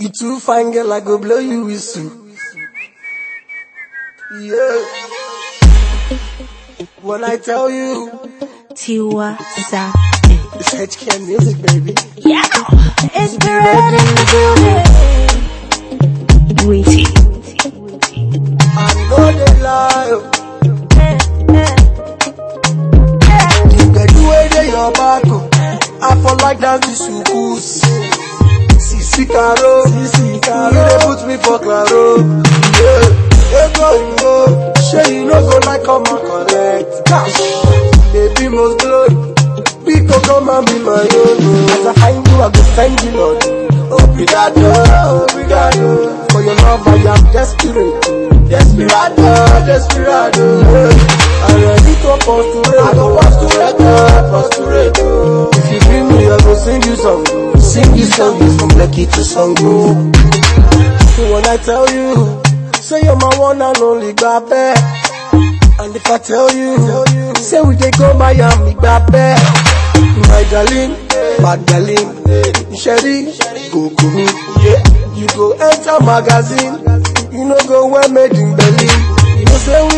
You too fine, girl, I go blow you whistle. Yeah. When I tell you, Tiwa Sa. it's HK music, baby. Yeah. It's the red in the building. Witty. I know they lie. If they do it, they your back. I fall like that to sukus. Sisi Caro, Sisi Caro, you dey put me for claro. Yeah. Hey, go, go. Sure you no go like come and cash. Baby must glow. Pico come and be my own. oh. As I find you, I go find you, Lord. Obrigado, obrigado. For your love, I am desperate. Desperado, desperado. Yeah. I'm ready to postulate. I go postulate, postulate. oh. If you bring me, I go sing you song. Sing you song from Lucky to Songo. So when I tell you, say you're my one and only babe. And if I tell you, say we dey go Miami, babe. My darling, bad darling, Sherry, go go me, yeah. You go enter magazine, you know go wear made in Berlin. You know say we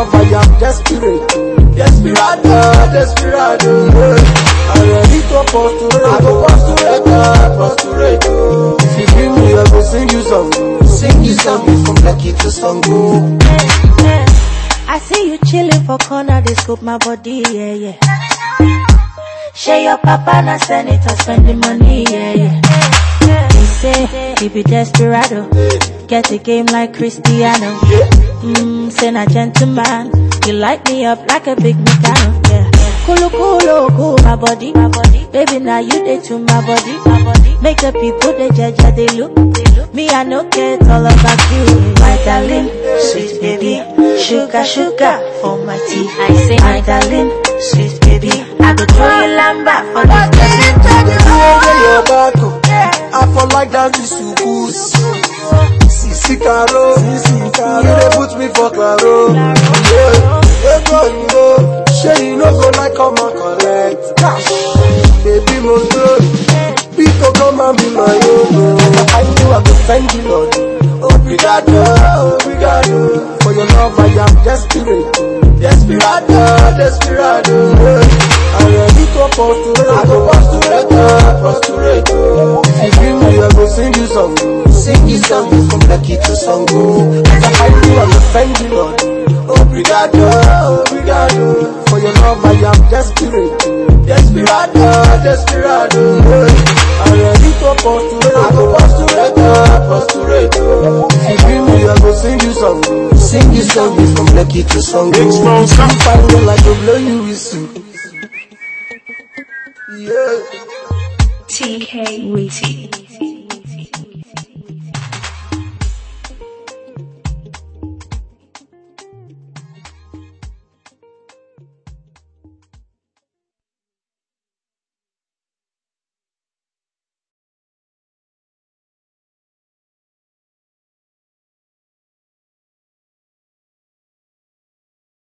love, I am desperate. Desperado, uh, desperado. Yeah. Uh. I'm ready to postulate. Uh. I go postulate, postulate. If you give me, I go sing you song. Sing you song from Lucky to Songo. I see you chilling for corner, they scope my body, yeah, yeah. Share your papa, na senator, spending money, yeah, yeah. They say, he be desperado, get a game like Cristiano. Mmm, say na gentleman, you light me up like a big Meccano, yeah. Kulu kulu cool my body, my body. Baby now you dey to my body, my body. Make the people they judge, they look, they look. Me I no care, it's all about you, my darling, sweet baby, sugar sugar for my tea. I say my darling, sweet baby, I go throw you lamba for this blessing. Hey, your back, oh. I fall like that with sukus. Caro, you dey put me for claro. Hey go, go. Sure you no go like come and collect cash. Baby must go. Pico come and be my own. oh. I you, I go find you, Lord. Obrigado, obrigado. For your love, I am desperate. Desperado, desperado. Yeah. I'm ready to postulate. I sing you song. Sing you song from Lucky to Songo. As I find you, I go find you, Lord. Oh, obrigado, obrigado. For your love, I am desperate. Desperado, desperado. Yeah. I'm ready to postulate. I go postulate, postulate. oh. If you give me, I go sing you song. Sing you song from Lucky to Songo. Exposed. You find me like a blow you whistle. Yeah. TK Witty.